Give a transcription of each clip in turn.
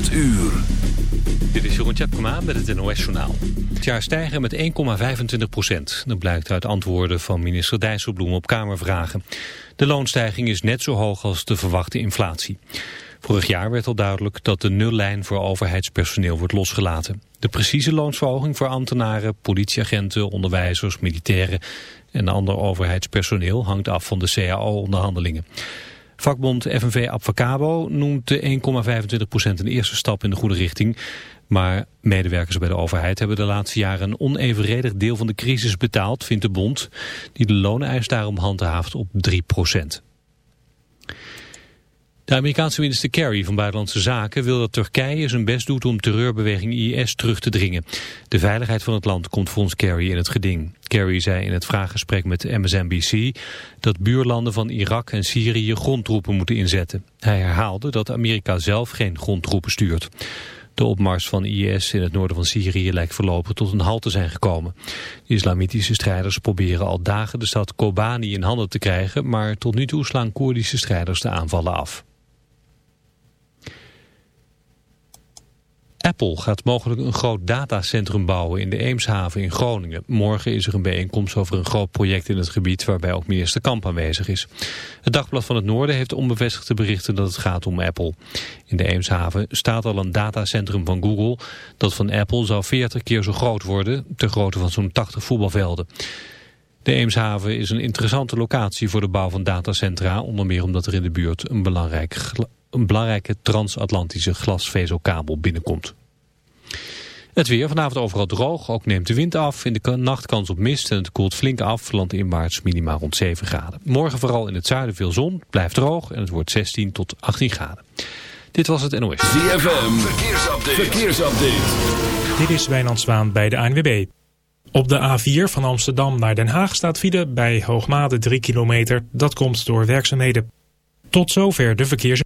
8 uur. Dit is Jeroen Tjepkema met het NOS Journaal. Het jaar stijgen met 1,25 procent. Dat blijkt uit antwoorden van minister Dijsselbloem op Kamervragen. De loonstijging is net zo hoog als de verwachte inflatie. Vorig jaar werd al duidelijk dat de nullijn voor overheidspersoneel wordt losgelaten. De precieze loonsverhoging voor ambtenaren, politieagenten, onderwijzers, militairen en ander overheidspersoneel hangt af van de CAO-onderhandelingen. Vakbond FNV Abfacabo noemt de 1,25% een eerste stap in de goede richting. Maar medewerkers bij de overheid hebben de laatste jaren een onevenredig deel van de crisis betaald, vindt de bond, die de looneis daarom handhaaft op 3%. De Amerikaanse minister Kerry van Buitenlandse Zaken wil dat Turkije zijn best doet om terreurbeweging IS terug te dringen. De veiligheid van het land komt volgens Kerry in het geding. Kerry zei in het vraaggesprek met MSNBC dat buurlanden van Irak en Syrië grondtroepen moeten inzetten. Hij herhaalde dat Amerika zelf geen grondtroepen stuurt. De opmars van IS in het noorden van Syrië lijkt voorlopig tot een halt te zijn gekomen. De islamitische strijders proberen al dagen de stad Kobani in handen te krijgen, maar tot nu toe slaan Koerdische strijders de aanvallen af. Apple gaat mogelijk een groot datacentrum bouwen in de Eemshaven in Groningen. Morgen is er een bijeenkomst over een groot project in het gebied waarbij ook minister Kamp aanwezig is. Het Dagblad van het Noorden heeft onbevestigde berichten dat het gaat om Apple. In de Eemshaven staat al een datacentrum van Google. Dat van Apple zou 40 keer zo groot worden, ter grootte van zo'n 80 voetbalvelden. De Eemshaven is een interessante locatie voor de bouw van datacentra, onder meer omdat er in de buurt een belangrijk een belangrijke transatlantische glasvezelkabel binnenkomt. Het weer vanavond overal droog, ook neemt de wind af. In de nacht kans op mist en het koelt flink af, maart minimaal rond 7 graden. Morgen vooral in het zuiden veel zon, blijft droog en het wordt 16 tot 18 graden. Dit was het NOS. ZFM, verkeersupdate. verkeersupdate. Dit is Wijnand Zwaan bij de ANWB. Op de A4 van Amsterdam naar Den Haag staat file bij Hoogmade 3 kilometer. Dat komt door werkzaamheden. Tot zover de verkeers...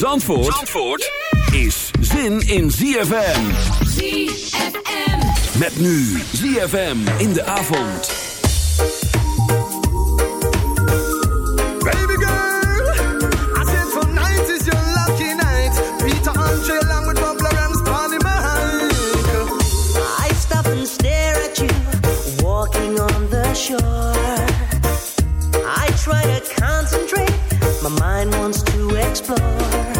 In Zandvoort, Zandvoort is zin in ZFM. ZFM. Met nu ZFM in de avond. Baby girl, I said tonight is your lucky night. Peter Andre along with Bob Lawrence, Bonnie Mike. I stop and stare at you, walking on the shore. I try to my mind wants to explore.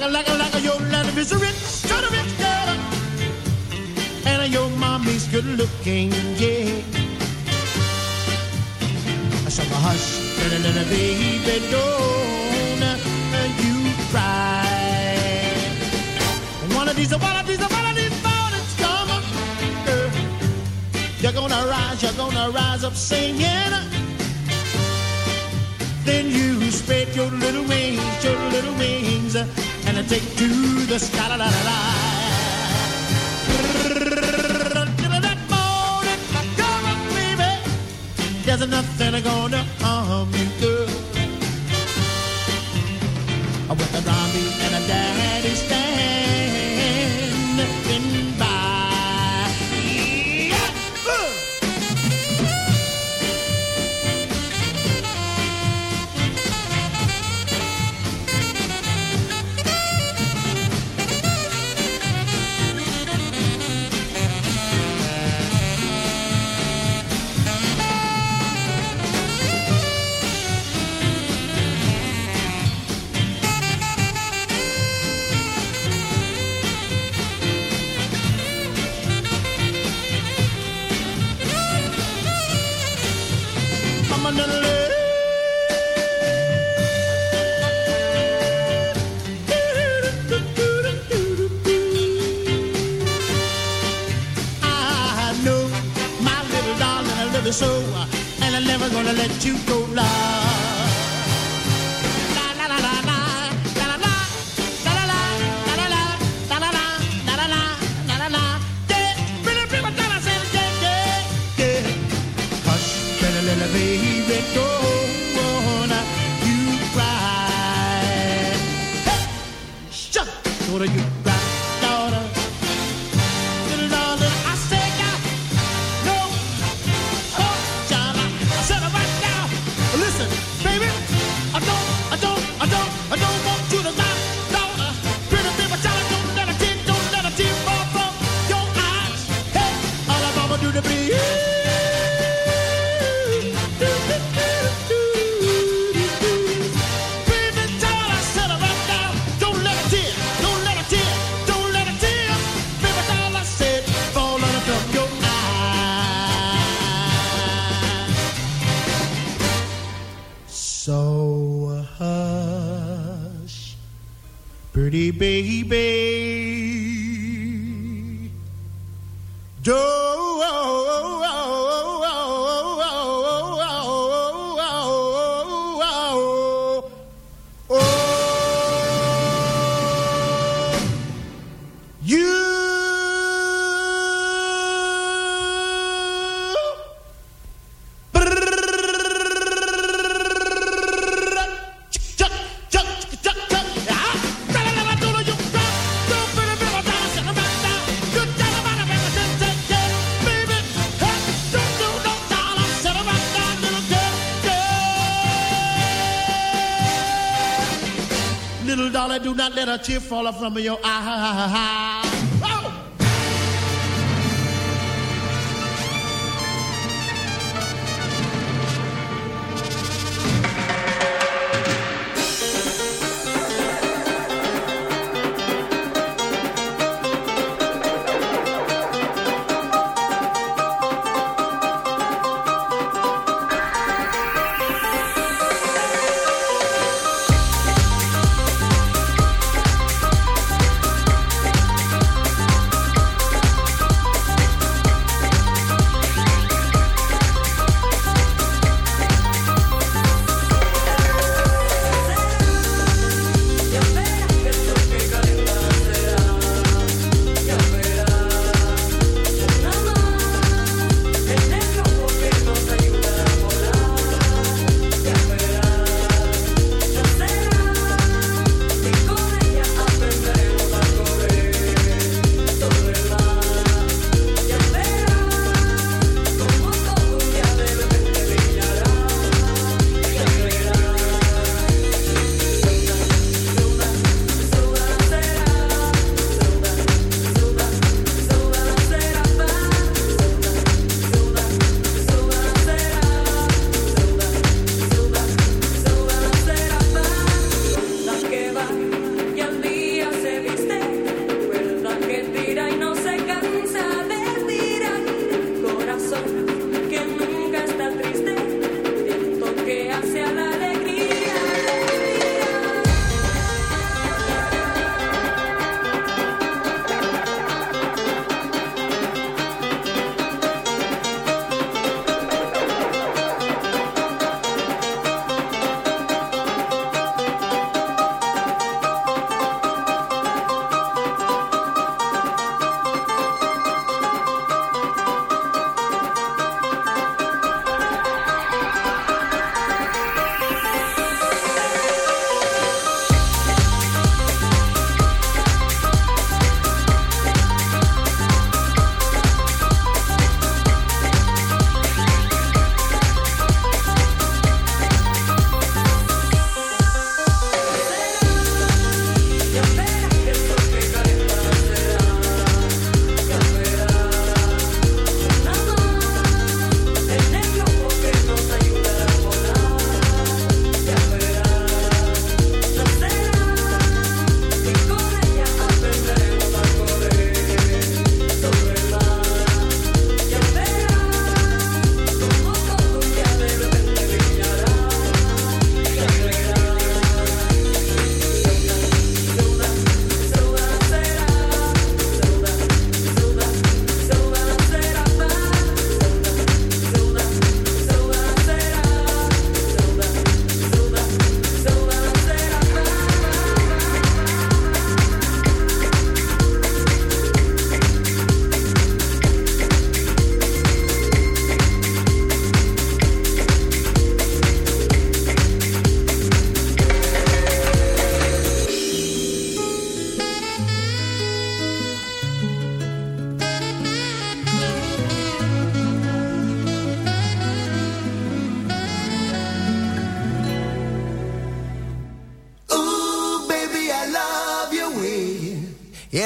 like a, like a, like a, your land is a rich, kind of rich girl. And your mommy's good looking, yeah. So hush, little, little baby, don't you cry. One of these, one of these, one of these mornings come, girl. You're gonna rise, you're gonna rise up singing. Then you spread your little wings, your little wings gonna take to the sky. La, la, la, la. That morning, come on, baby. There's nothing gonna harm you, girl. With a zombie and a dad. Baby, don't wanna you cry. Hey, shut. You? chief fall from your ah, eye.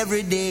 Every day.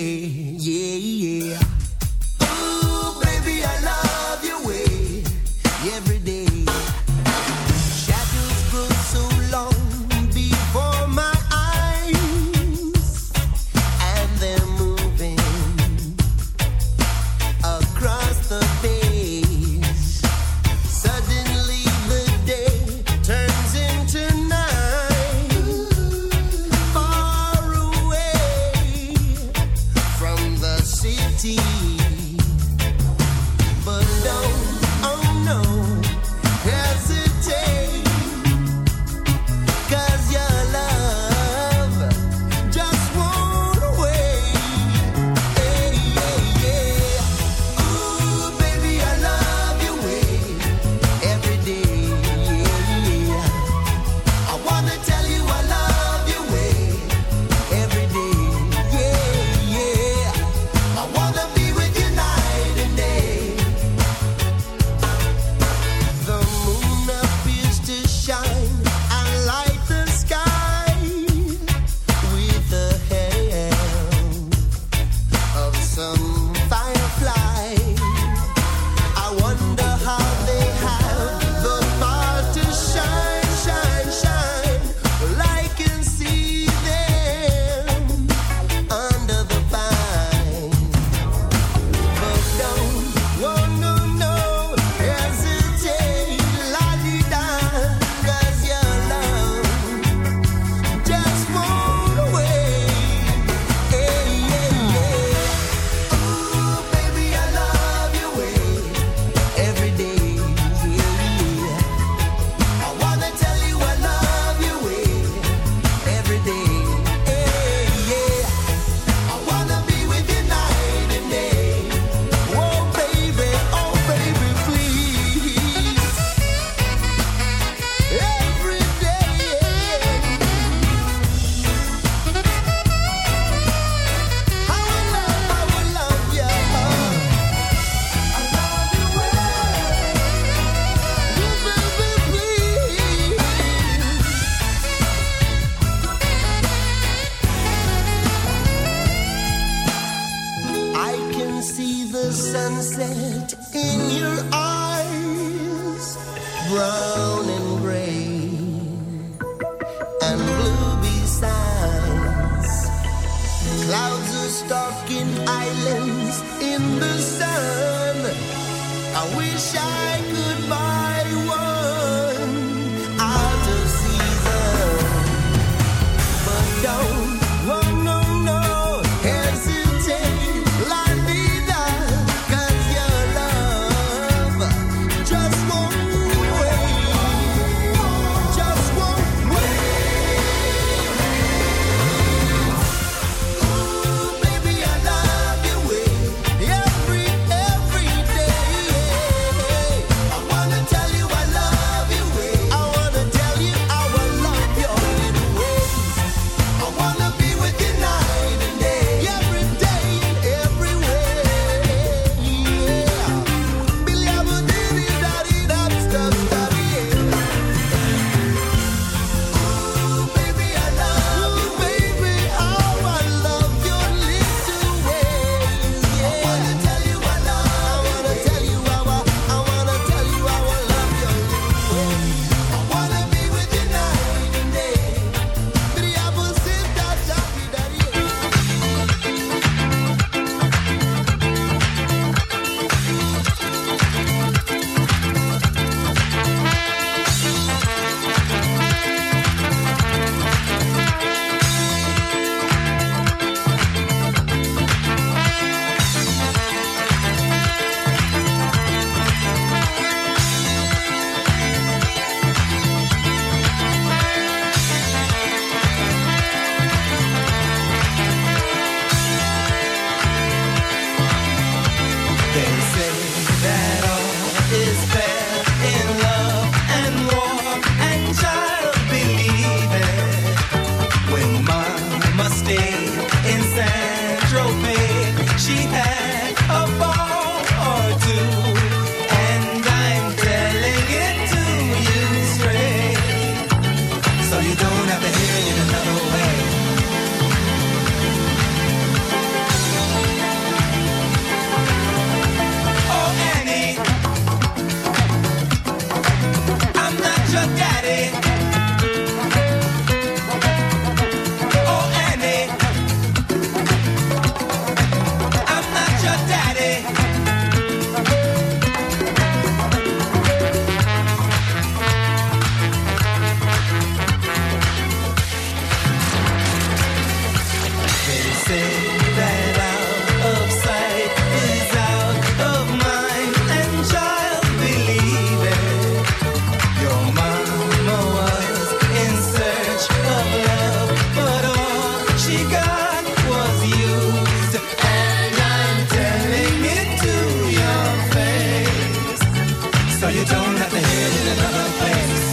so you don't have to hit in another place.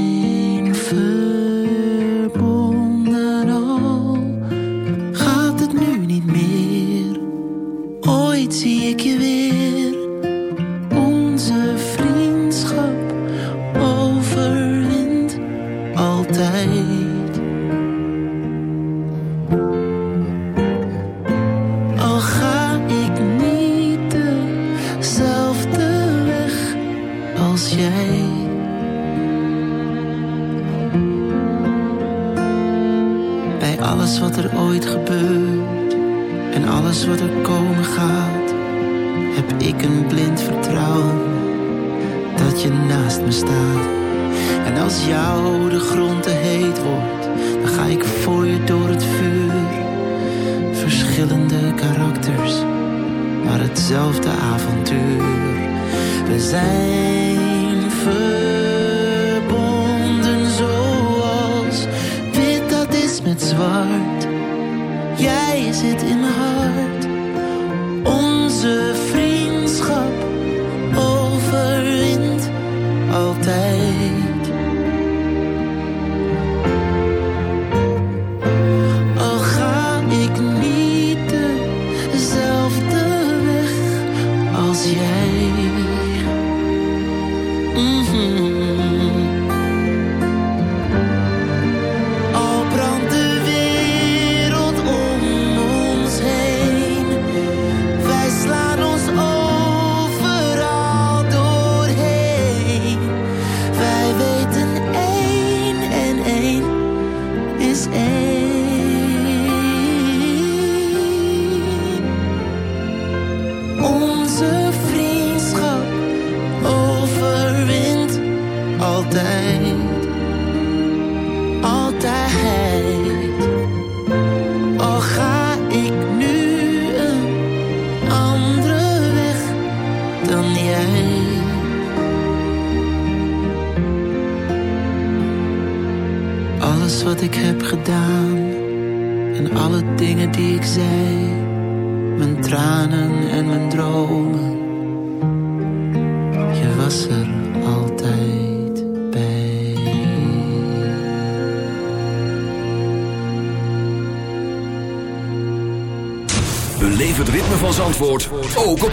Mm-hmm.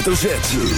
Hoofdletter Z.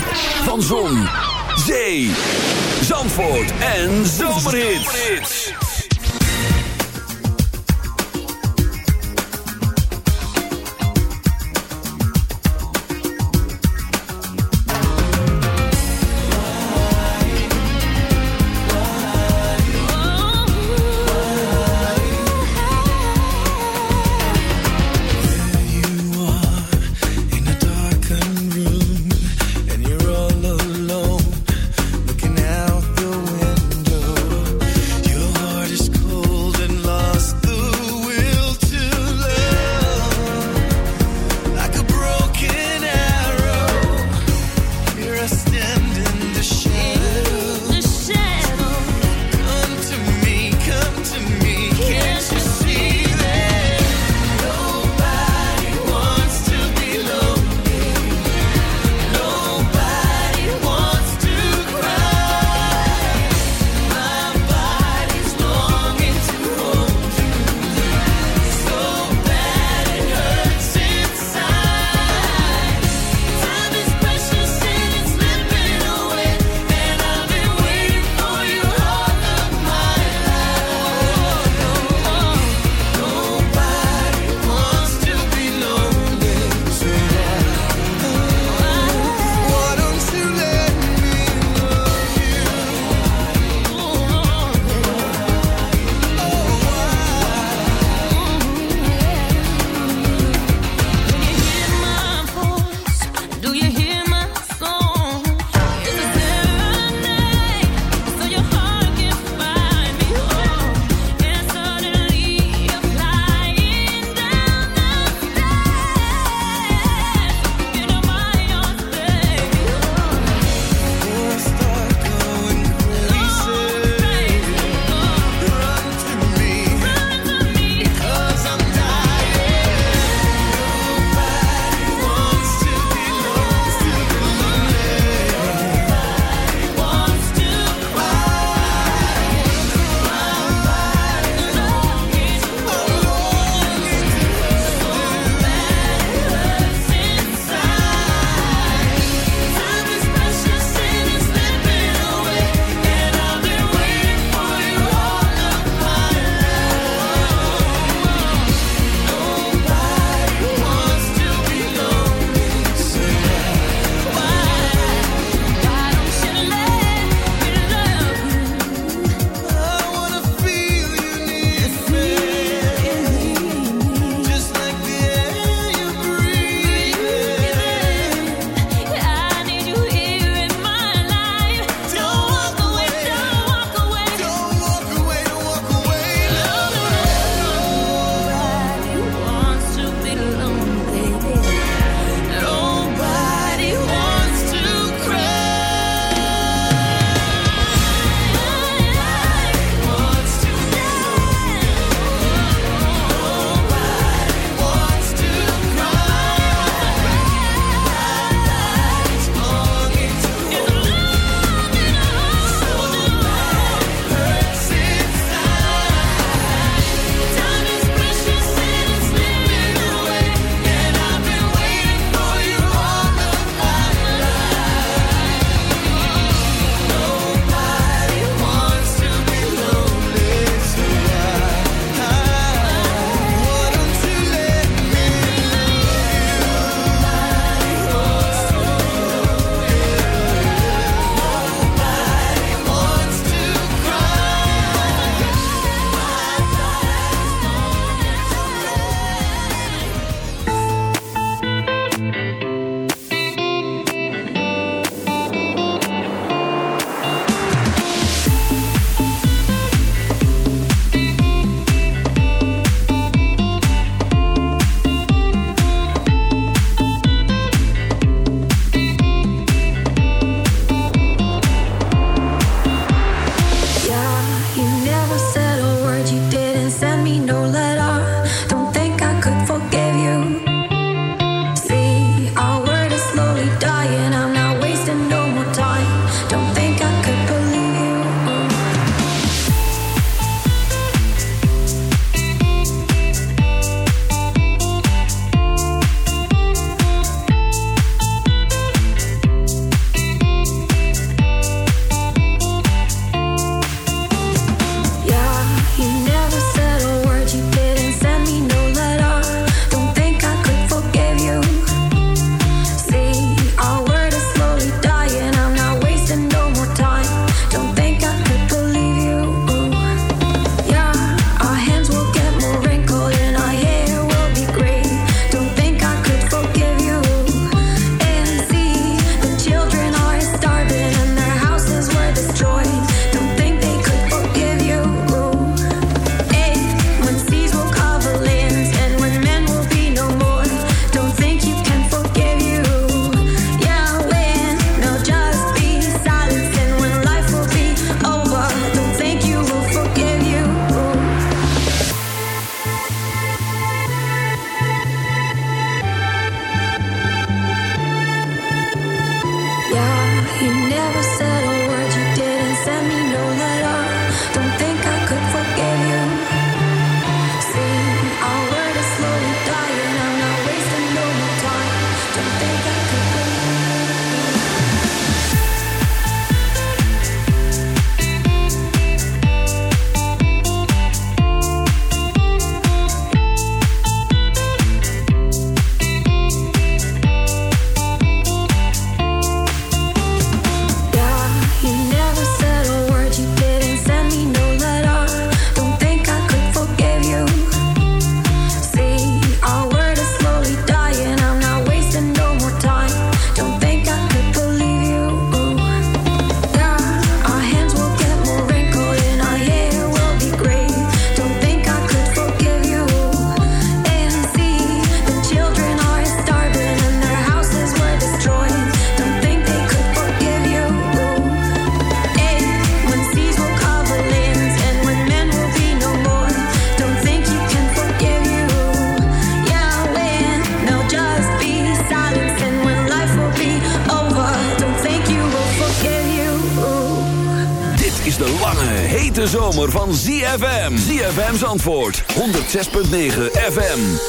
Antwoord, 106.9 FM.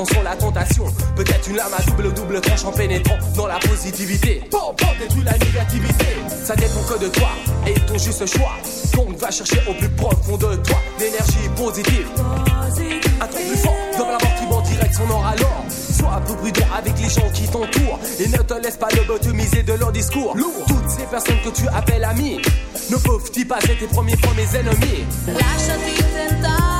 Attention la tentation. Peut-être une lame à double double tranche en pénétrant dans la positivité. Bon, bon, détruis la négativité. Ça dépend que de toi et ton juste choix. Donc va chercher au plus profond de toi l'énergie positive. Un truc plus fort dans la mort qui va en direct son or alors. Sois un peu prudent avec les gens qui t'entourent et ne te laisse pas lobotomiser de leur discours. Lourd. Toutes ces personnes que tu appelles amis ne peuvent-ils pas être tes premiers fois mes ennemis? Lasciati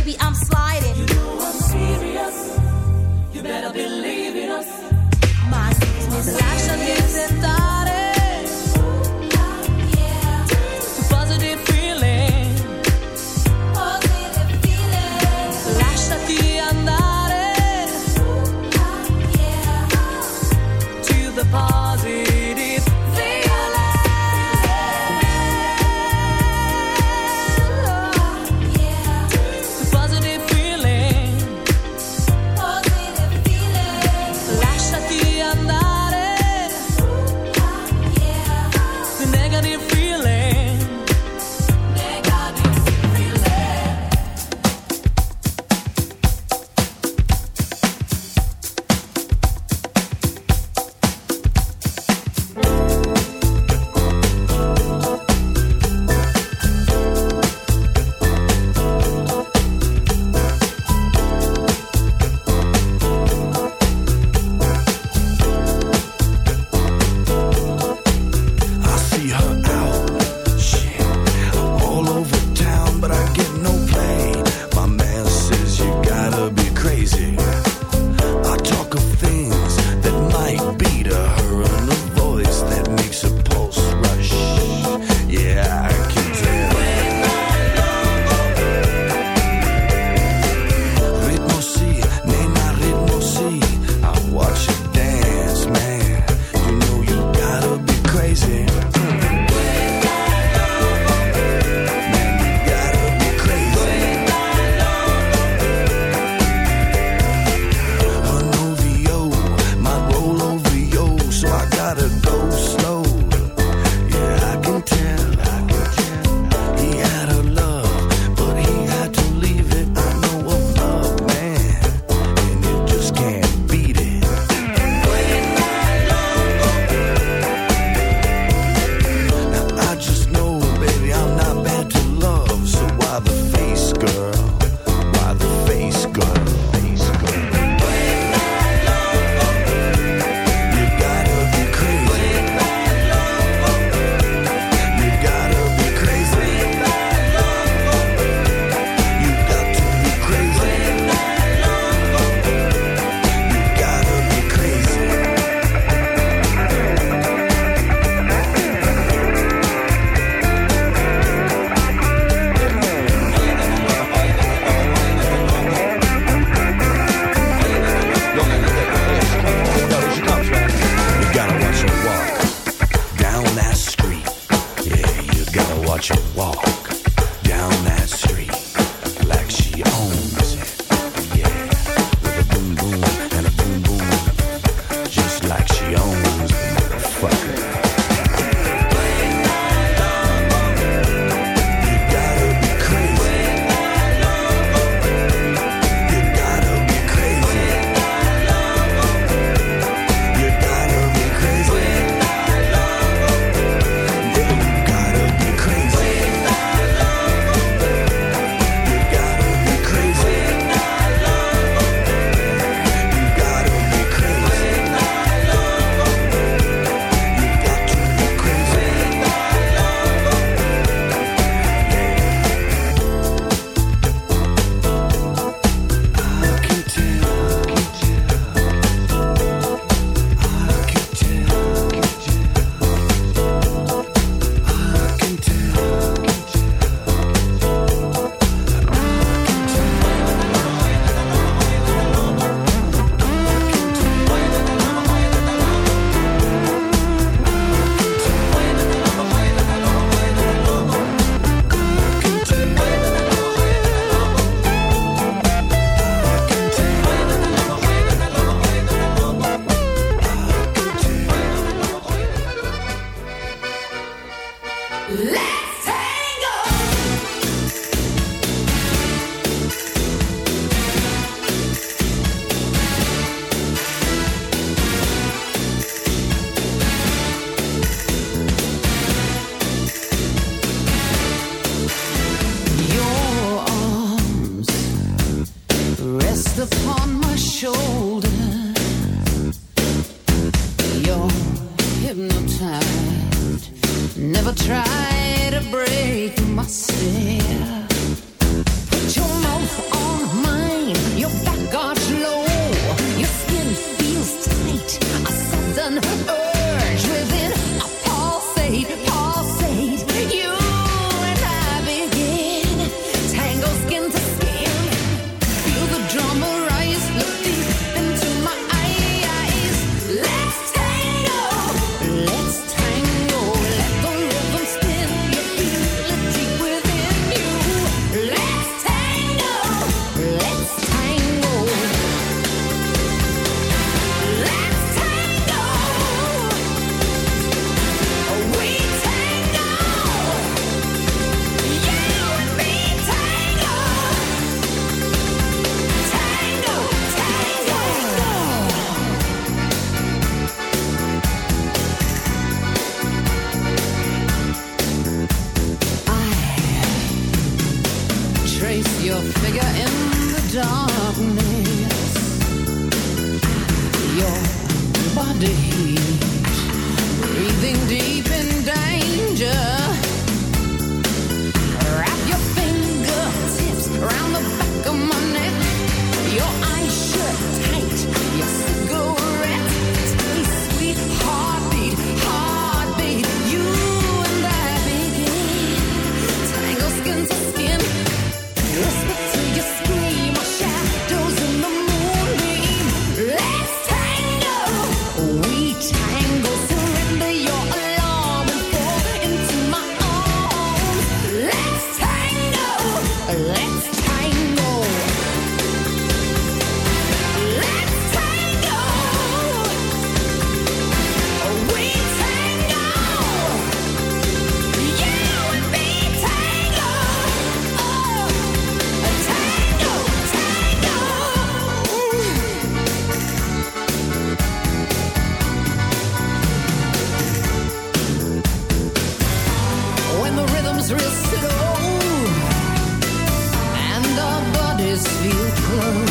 close